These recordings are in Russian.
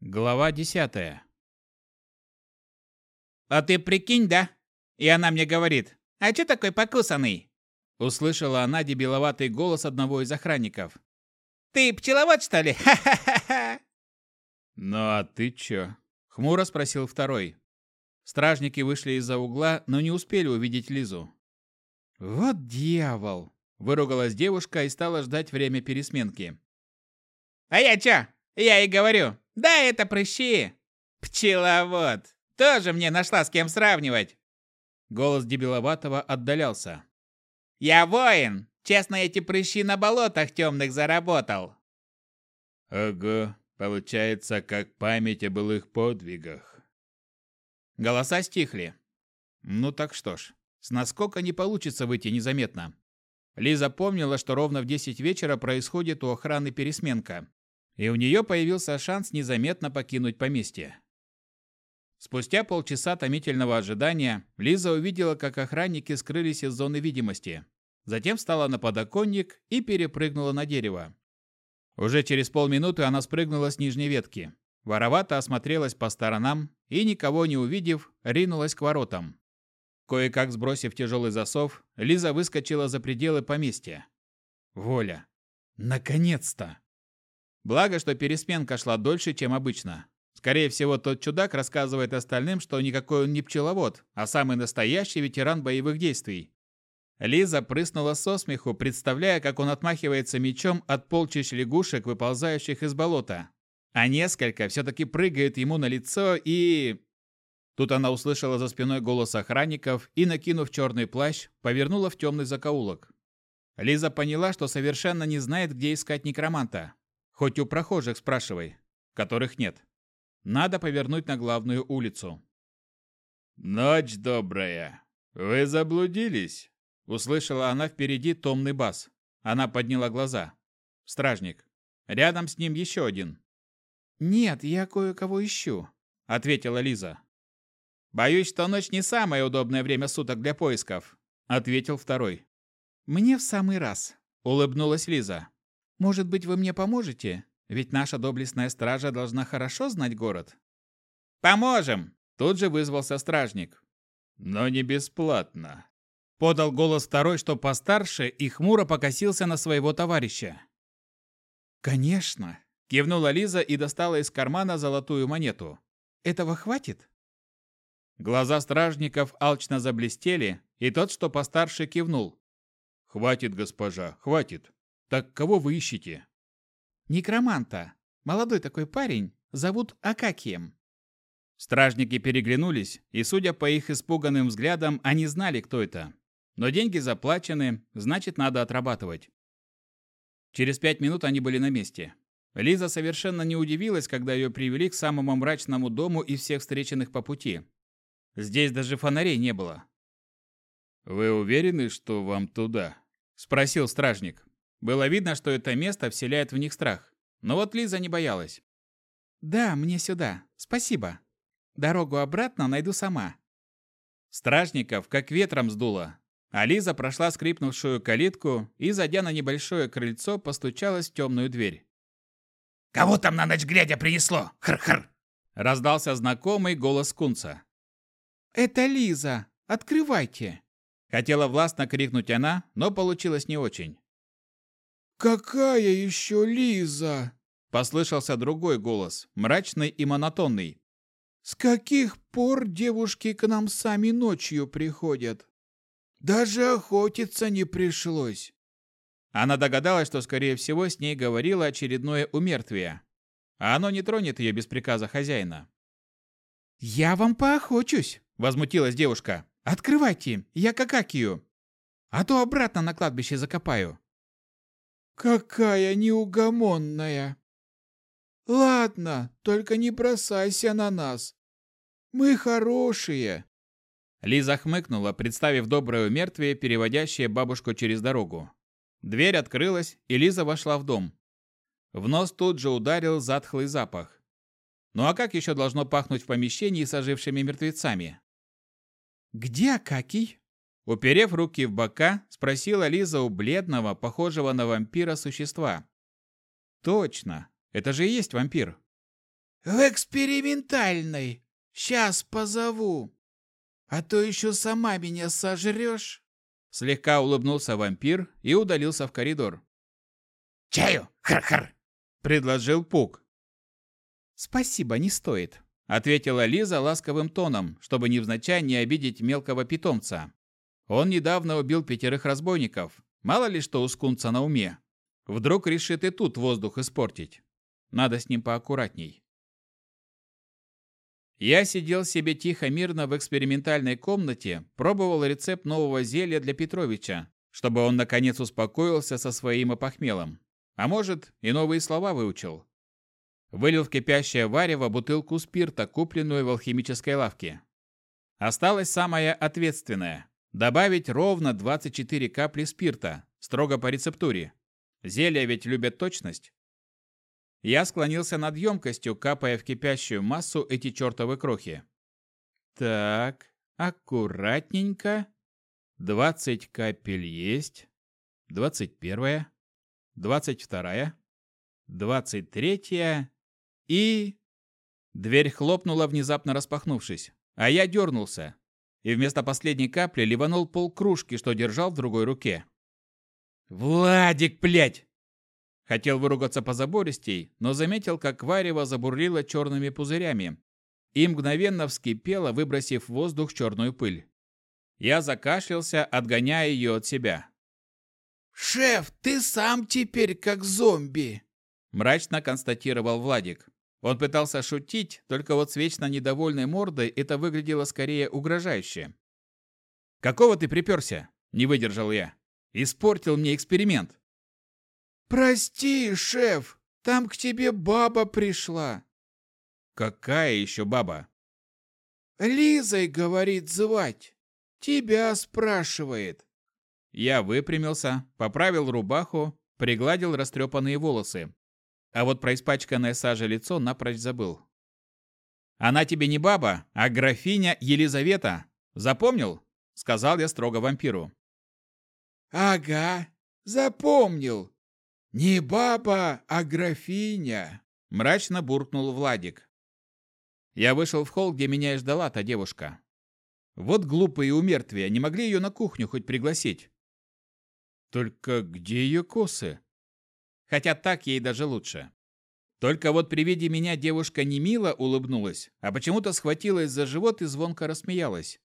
Глава десятая. «А ты прикинь, да?» И она мне говорит, «А чё такой покусанный?» Услышала она дебиловатый голос одного из охранников. «Ты пчеловод, что ли? Ха-ха-ха-ха!» «Ну а ты чё?» — хмуро спросил второй. Стражники вышли из-за угла, но не успели увидеть Лизу. «Вот дьявол!» — выругалась девушка и стала ждать время пересменки. «А я чё? Я и говорю, да это прыщи! Пчеловод! Тоже мне нашла с кем сравнивать!» Голос дебиловатого отдалялся. «Я воин! Честно, эти прыщи на болотах темных заработал!» «Ого, получается, как память о былых подвигах». Голоса стихли. Ну так что ж, с наскока не получится выйти незаметно. Лиза помнила, что ровно в 10 вечера происходит у охраны пересменка, и у нее появился шанс незаметно покинуть поместье. Спустя полчаса томительного ожидания Лиза увидела, как охранники скрылись из зоны видимости. Затем встала на подоконник и перепрыгнула на дерево. Уже через полминуты она спрыгнула с нижней ветки. Воровато осмотрелась по сторонам и, никого не увидев, ринулась к воротам. Кое-как сбросив тяжелый засов, Лиза выскочила за пределы поместья. Воля. Наконец-то! Благо, что пересменка шла дольше, чем обычно. Скорее всего, тот чудак рассказывает остальным, что никакой он не пчеловод, а самый настоящий ветеран боевых действий. Лиза прыснула со смеху, представляя, как он отмахивается мечом от полчищ лягушек, выползающих из болота. А несколько все-таки прыгают ему на лицо и... Тут она услышала за спиной голос охранников и, накинув черный плащ, повернула в темный закоулок. Лиза поняла, что совершенно не знает, где искать некроманта. Хоть у прохожих спрашивай, которых нет. Надо повернуть на главную улицу. «Ночь добрая. Вы заблудились?» Услышала она впереди томный бас. Она подняла глаза. Стражник. Рядом с ним еще один. «Нет, я кое-кого ищу», — ответила Лиза. «Боюсь, что ночь не самое удобное время суток для поисков», — ответил второй. «Мне в самый раз», — улыбнулась Лиза. Может быть, вы мне поможете? Ведь наша доблестная стража должна хорошо знать город. Поможем! Тут же вызвался стражник. Но не бесплатно. Подал голос второй, что постарше, и хмуро покосился на своего товарища. «Конечно!» – кивнула Лиза и достала из кармана золотую монету. «Этого хватит?» Глаза стражников алчно заблестели, и тот, что постарше, кивнул. «Хватит, госпожа, хватит. Так кого вы ищете? Некроманта. Молодой такой парень. Зовут Акакием. Стражники переглянулись, и, судя по их испуганным взглядам, они знали, кто это. Но деньги заплачены, значит, надо отрабатывать. Через пять минут они были на месте. Лиза совершенно не удивилась, когда ее привели к самому мрачному дому из всех встреченных по пути. Здесь даже фонарей не было. «Вы уверены, что вам туда?» – спросил стражник. Было видно, что это место вселяет в них страх. Но вот Лиза не боялась. «Да, мне сюда. Спасибо. Дорогу обратно найду сама». Стражников как ветром сдуло. А Лиза прошла скрипнувшую калитку и, зайдя на небольшое крыльцо, постучалась в темную дверь. «Кого там на ночь глядя принесло? Хр-хр!» Раздался знакомый голос Кунца. «Это Лиза! Открывайте!» Хотела властно крикнуть она, но получилось не очень. «Какая еще Лиза?» – послышался другой голос, мрачный и монотонный. «С каких пор девушки к нам сами ночью приходят? Даже охотиться не пришлось». Она догадалась, что, скорее всего, с ней говорило очередное умертвие. А оно не тронет ее без приказа хозяина. «Я вам поохочусь!» – возмутилась девушка. «Открывайте, я какакию! А то обратно на кладбище закопаю!» Какая неугомонная! Ладно, только не бросайся на нас. Мы хорошие. Лиза хмыкнула, представив доброе мертвие, переводящее бабушку через дорогу. Дверь открылась, и Лиза вошла в дом. В нос тут же ударил затхлый запах. Ну а как еще должно пахнуть в помещении с ожившими мертвецами? «Где Акакий?» Уперев руки в бока, спросила Лиза у бледного, похожего на вампира существа. «Точно, это же и есть вампир». В экспериментальной. Сейчас позову. А то еще сама меня сожрешь. Слегка улыбнулся вампир и удалился в коридор. «Чаю! Хар-хар!» – предложил Пук. «Спасибо, не стоит», – ответила Лиза ласковым тоном, чтобы невзначай не обидеть мелкого питомца. Он недавно убил пятерых разбойников. Мало ли что у скунца на уме. Вдруг решит и тут воздух испортить. Надо с ним поаккуратней. Я сидел себе тихо-мирно в экспериментальной комнате, пробовал рецепт нового зелья для Петровича, чтобы он наконец успокоился со своим опохмелом. А может, и новые слова выучил. Вылил в кипящее варево бутылку спирта, купленную в алхимической лавке. Осталось самое ответственное – добавить ровно 24 капли спирта, строго по рецептуре. Зелья ведь любят точность. Я склонился над емкостью, капая в кипящую массу эти чертовы крохи. Так, аккуратненько. 20 капель есть. 21 двадцать вторая, двадцать третья и... Дверь хлопнула, внезапно распахнувшись, а я дернулся, и вместо последней капли ливанул полкружки, что держал в другой руке. «Владик, блядь!» Хотел выругаться по забористей, но заметил, как варево забурлило черными пузырями и мгновенно вскипело, выбросив в воздух черную пыль. Я закашлялся, отгоняя ее от себя. «Шеф, ты сам теперь как зомби!» Мрачно констатировал Владик. Он пытался шутить, только вот с вечно недовольной мордой это выглядело скорее угрожающе. «Какого ты приперся?» – не выдержал я. «Испортил мне эксперимент». «Прости, шеф, там к тебе баба пришла». «Какая еще баба?» «Лизой, говорит, звать. Тебя спрашивает». Я выпрямился, поправил рубаху, пригладил растрепанные волосы. А вот про испачканное сажей лицо напрочь забыл. «Она тебе не баба, а графиня Елизавета. Запомнил?» — сказал я строго вампиру. «Ага, запомнил. Не баба, а графиня», — мрачно буркнул Владик. Я вышел в холл, где меня и ждала та девушка. Вот глупые умертвия, не могли ее на кухню хоть пригласить. Только где ее косы? Хотя так ей даже лучше. Только вот при виде меня девушка не мило улыбнулась, а почему-то схватилась за живот и звонко рассмеялась.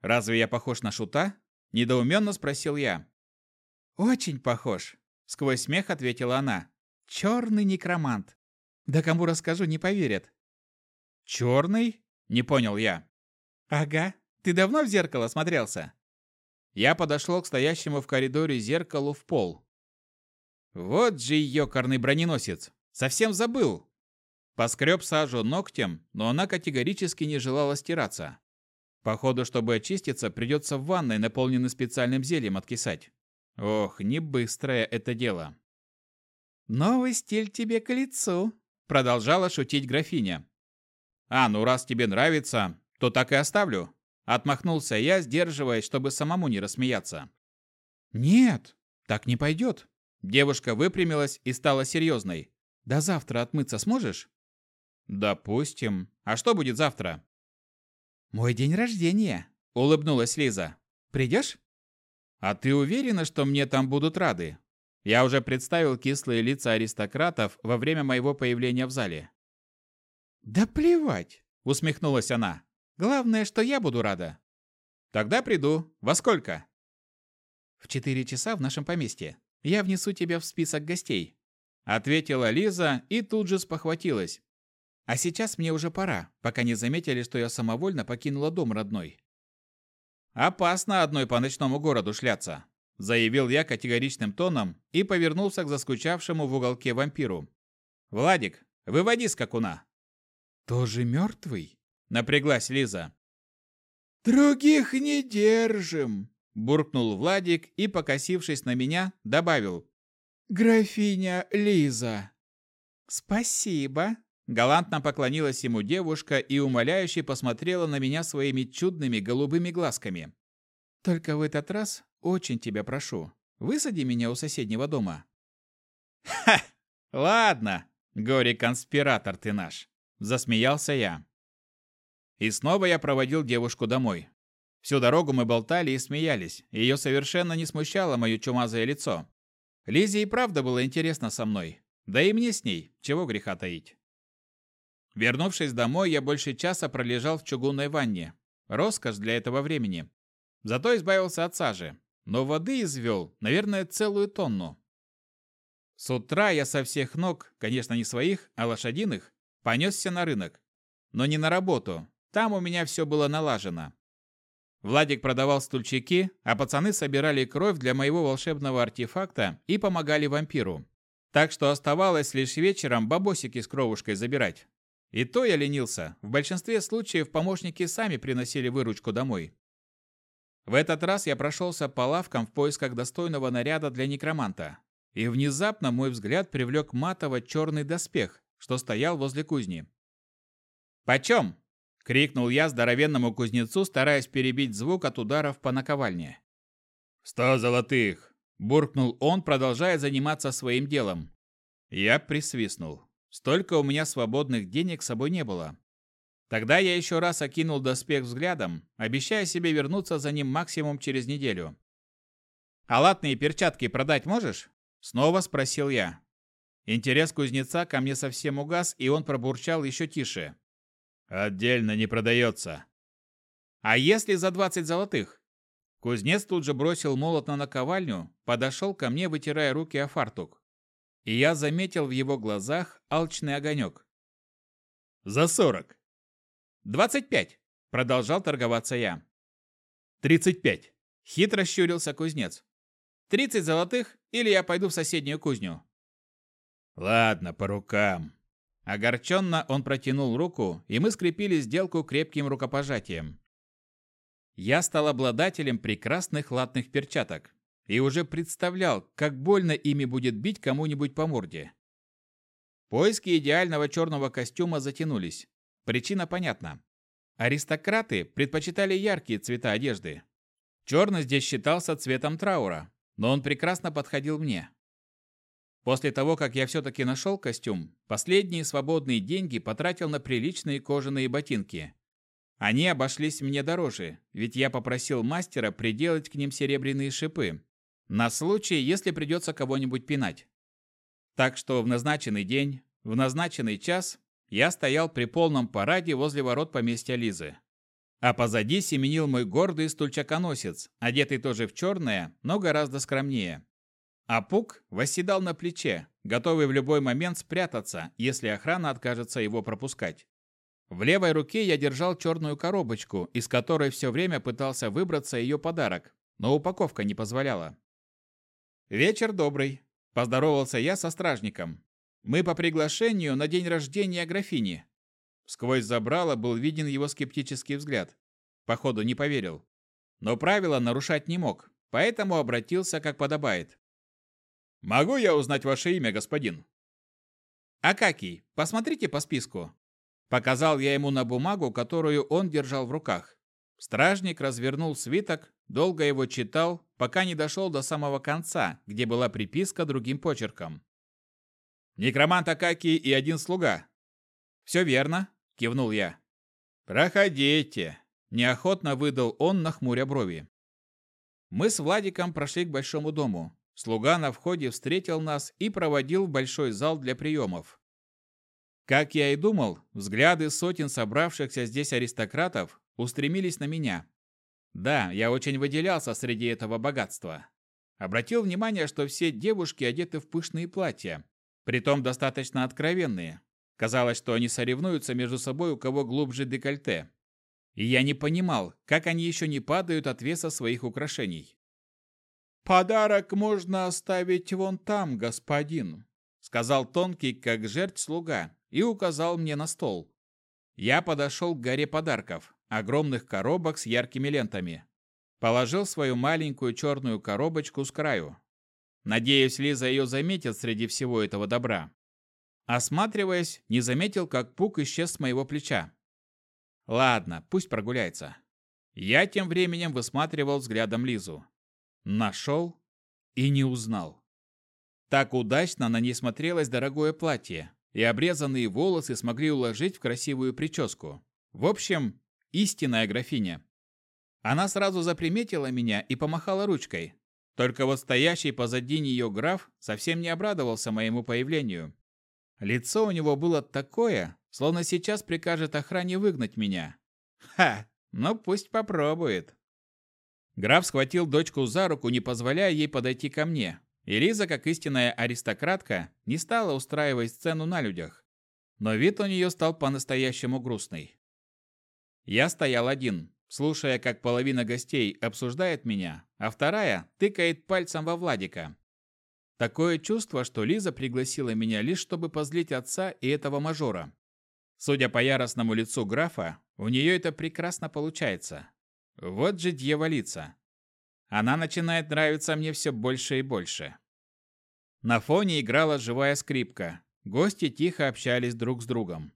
«Разве я похож на шута?» – недоуменно спросил я. «Очень похож», – сквозь смех ответила она. «Черный некромант. Да кому расскажу, не поверят». «Черный?» – не понял я. «Ага. Ты давно в зеркало смотрелся?» Я подошел к стоящему в коридоре зеркалу в пол. Вот же ёкарный броненосец! Совсем забыл! Поскреб сажу ногтем, но она категорически не желала стираться. Походу, чтобы очиститься, придется в ванной, наполненной специальным зельем, откисать. Ох, не быстрое это дело. «Новый стиль тебе к лицу», — продолжала шутить графиня. «А, ну раз тебе нравится, то так и оставлю. Отмахнулся я, сдерживаясь, чтобы самому не рассмеяться. «Нет, так не пойдет». Девушка выпрямилась и стала серьезной. «До завтра отмыться сможешь?» «Допустим. А что будет завтра?» «Мой день рождения», — улыбнулась Лиза. «Придешь?» «А ты уверена, что мне там будут рады?» Я уже представил кислые лица аристократов во время моего появления в зале. «Да плевать!» — усмехнулась она. Главное, что я буду рада. Тогда приду. Во сколько? В четыре часа в нашем поместье. Я внесу тебя в список гостей. Ответила Лиза и тут же спохватилась. А сейчас мне уже пора, пока не заметили, что я самовольно покинула дом родной. Опасно одной по ночному городу шляться, заявил я категоричным тоном и повернулся к заскучавшему в уголке вампиру. Владик, выводи скакуна. Тоже мертвый? Напряглась Лиза. «Других не держим!» Буркнул Владик и, покосившись на меня, добавил. «Графиня Лиза!» «Спасибо!» Галантно поклонилась ему девушка и умоляюще посмотрела на меня своими чудными голубыми глазками. «Только в этот раз очень тебя прошу, высади меня у соседнего дома». «Ха! Ладно, горе-конспиратор ты наш!» Засмеялся я. И снова я проводил девушку домой. Всю дорогу мы болтали и смеялись. Ее совершенно не смущало мое чумазое лицо. Лизе и правда было интересно со мной. Да и мне с ней, чего греха таить. Вернувшись домой, я больше часа пролежал в чугунной ванне. Роскошь для этого времени. Зато избавился от сажи. Но воды извел, наверное, целую тонну. С утра я со всех ног, конечно, не своих, а лошадиных, понесся на рынок. Но не на работу. Там у меня все было налажено. Владик продавал стульчики, а пацаны собирали кровь для моего волшебного артефакта и помогали вампиру. Так что оставалось лишь вечером бабосики с кровушкой забирать. И то я ленился. В большинстве случаев помощники сами приносили выручку домой. В этот раз я прошелся по лавкам в поисках достойного наряда для некроманта. И внезапно мой взгляд привлек матово-черный доспех, что стоял возле кузни. «Почем?» — крикнул я здоровенному кузнецу, стараясь перебить звук от ударов по наковальне. «Сто золотых!» — буркнул он, продолжая заниматься своим делом. Я присвистнул. Столько у меня свободных денег с собой не было. Тогда я еще раз окинул доспех взглядом, обещая себе вернуться за ним максимум через неделю. «А латные перчатки продать можешь?» Снова спросил я. Интерес кузнеца ко мне совсем угас, и он пробурчал еще тише. «Отдельно не продается». «А если за двадцать золотых?» Кузнец тут же бросил молот на наковальню, подошел ко мне, вытирая руки о фартук и я заметил в его глазах алчный огонек. «За сорок!» «Двадцать пять!» – продолжал торговаться я. «Тридцать пять!» – хитро щурился кузнец. «Тридцать золотых, или я пойду в соседнюю кузню?» «Ладно, по рукам!» Огорченно он протянул руку, и мы скрепили сделку крепким рукопожатием. Я стал обладателем прекрасных латных перчаток и уже представлял, как больно ими будет бить кому-нибудь по морде. Поиски идеального черного костюма затянулись. Причина понятна. Аристократы предпочитали яркие цвета одежды. Черный здесь считался цветом траура, но он прекрасно подходил мне. После того, как я все-таки нашел костюм, последние свободные деньги потратил на приличные кожаные ботинки. Они обошлись мне дороже, ведь я попросил мастера приделать к ним серебряные шипы, на случай, если придется кого-нибудь пинать. Так что в назначенный день, в назначенный час я стоял при полном параде возле ворот поместья Лизы. А позади семенил мой гордый стульчаконосец, одетый тоже в черное, но гораздо скромнее. А Пук восседал на плече, готовый в любой момент спрятаться, если охрана откажется его пропускать. В левой руке я держал черную коробочку, из которой все время пытался выбраться ее подарок, но упаковка не позволяла. «Вечер добрый», – поздоровался я со стражником. «Мы по приглашению на день рождения графини». Сквозь забрало был виден его скептический взгляд. Походу, не поверил. Но правила нарушать не мог, поэтому обратился как подобает. «Могу я узнать ваше имя, господин?» «Акакий, посмотрите по списку». Показал я ему на бумагу, которую он держал в руках. Стражник развернул свиток, долго его читал, пока не дошел до самого конца, где была приписка другим почерком. «Некромант Акакий и один слуга». «Все верно», – кивнул я. «Проходите», – неохотно выдал он, нахмуря брови. Мы с Владиком прошли к большому дому. Слуга на входе встретил нас и проводил в большой зал для приемов. Как я и думал, взгляды сотен собравшихся здесь аристократов устремились на меня. Да, я очень выделялся среди этого богатства. Обратил внимание, что все девушки одеты в пышные платья, притом достаточно откровенные. Казалось, что они соревнуются между собой, у кого глубже декольте. И я не понимал, как они еще не падают от веса своих украшений. «Подарок можно оставить вон там, господин», — сказал тонкий, как жертв слуга, и указал мне на стол. Я подошел к горе подарков огромных коробок с яркими лентами. Положил свою маленькую черную коробочку с краю. Надеюсь, Лиза ее заметит среди всего этого добра. Осматриваясь, не заметил, как пук исчез с моего плеча. Ладно, пусть прогуляется. Я тем временем высматривал взглядом Лизу. Нашел и не узнал. Так удачно на ней смотрелось дорогое платье. и обрезанные волосы смогли уложить в красивую прическу. В общем, истинная графиня. Она сразу заприметила меня и помахала ручкой. Только вот стоящий позади нее граф совсем не обрадовался моему появлению. Лицо у него было такое, словно сейчас прикажет охране выгнать меня. Ха, ну пусть попробует. Граф схватил дочку за руку, не позволяя ей подойти ко мне. И Лиза, как истинная аристократка, не стала устраивать сцену на людях. Но вид у нее стал по-настоящему грустный. Я стоял один, слушая, как половина гостей обсуждает меня, а вторая тыкает пальцем во Владика. Такое чувство, что Лиза пригласила меня лишь чтобы позлить отца и этого мажора. Судя по яростному лицу графа, у нее это прекрасно получается. Вот же дьяволица. Она начинает нравиться мне все больше и больше. На фоне играла живая скрипка. Гости тихо общались друг с другом.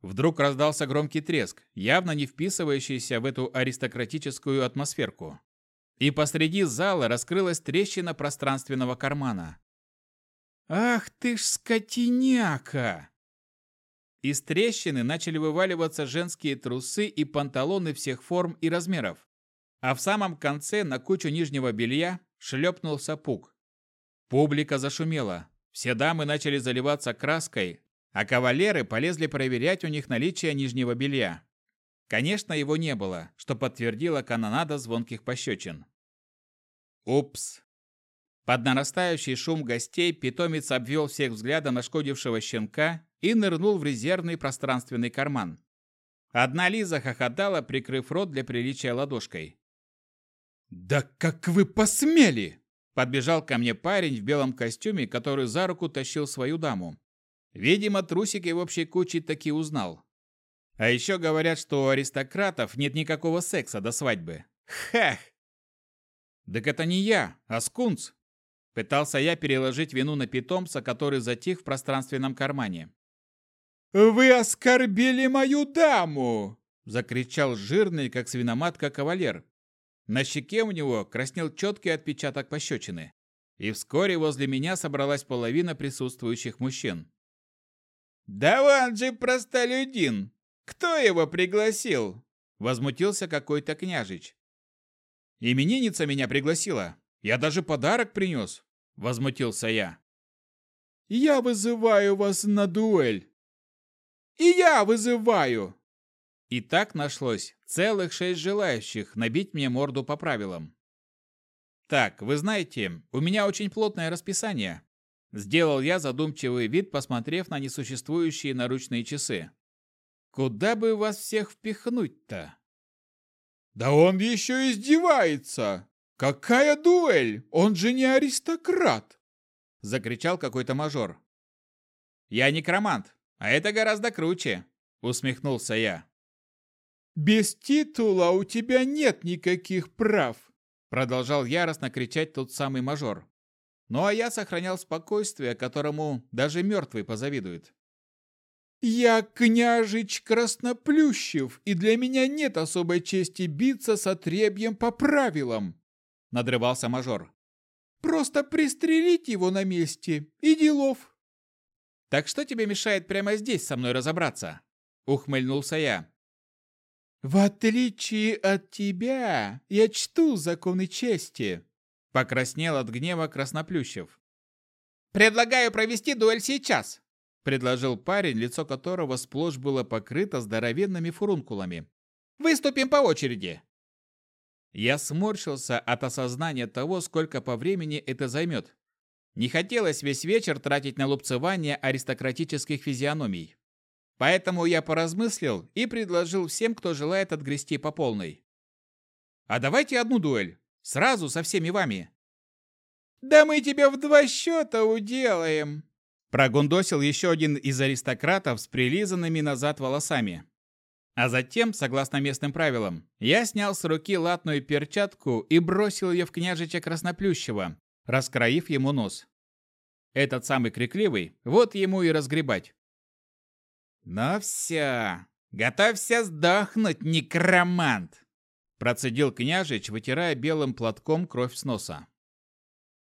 Вдруг раздался громкий треск, явно не вписывающийся в эту аристократическую атмосферку. И посреди зала раскрылась трещина пространственного кармана. «Ах ты ж скотиняка!» Из трещины начали вываливаться женские трусы и панталоны всех форм и размеров. А в самом конце на кучу нижнего белья шлепнулся пук. Публика зашумела. Все дамы начали заливаться краской, а кавалеры полезли проверять у них наличие нижнего белья. Конечно, его не было, что подтвердила канонада звонких пощечин. Упс. Под нарастающий шум гостей питомец обвел всех взглядом нашкодившего щенка и нырнул в резервный пространственный карман. Одна Лиза хохотала, прикрыв рот для приличия ладошкой. «Да как вы посмели!» Подбежал ко мне парень в белом костюме, который за руку тащил свою даму. Видимо, трусики в общей куче таки узнал. А еще говорят, что у аристократов нет никакого секса до свадьбы. Хах! Так это не я, а скунс. Пытался я переложить вину на питомца, который затих в пространственном кармане. «Вы оскорбили мою даму!» Закричал жирный, как свиноматка, кавалер. На щеке у него краснел четкий отпечаток пощечины. И вскоре возле меня собралась половина присутствующих мужчин. «Да он же простолюдин! Кто его пригласил?» Возмутился какой-то княжич. «Именинница меня пригласила. Я даже подарок принес!» Возмутился я. «Я вызываю вас на дуэль!» И я вызываю!» И так нашлось целых шесть желающих набить мне морду по правилам. «Так, вы знаете, у меня очень плотное расписание», Сделал я задумчивый вид, посмотрев на несуществующие наручные часы. «Куда бы вас всех впихнуть-то?» «Да он еще издевается! Какая дуэль? Он же не аристократ!» Закричал какой-то мажор. «Я некромант. А это гораздо круче, усмехнулся я. Без титула у тебя нет никаких прав, продолжал яростно кричать тот самый мажор. Ну а я сохранял спокойствие, которому даже мертвый позавидует. «Я княжич Красноплющев, и для меня нет особой чести биться с отребьем по правилам», — надрывался мажор. «Просто пристрелить его на месте и делов». Так что тебе мешает прямо здесь со мной разобраться? Ухмыльнулся я. В отличие от тебя, я чту законы чести. Покраснел от гнева Красноплющев. Предлагаю провести дуэль сейчас, предложил парень, лицо которого сплошь было покрыто здоровенными фурункулами. Выступим по очереди. Я сморщился от осознания того, сколько по времени это займет. Не хотелось весь вечер тратить на лупцевание аристократических физиономий. Поэтому я поразмыслил и предложил всем, кто желает отгрести по полной. А давайте одну дуэль. Сразу со всеми вами. Да мы тебя в два счета уделаем. Прогундосил еще один из аристократов с прилизанными назад волосами. А затем, согласно местным правилам, я снял с руки латную перчатку и бросил ее в княжича Красноплющева, раскроив ему нос. Этот самый крикливый, вот ему и разгребать. «Ну все, готовься сдохнуть, некромант!» Процедил княжич, вытирая белым платком кровь с носа.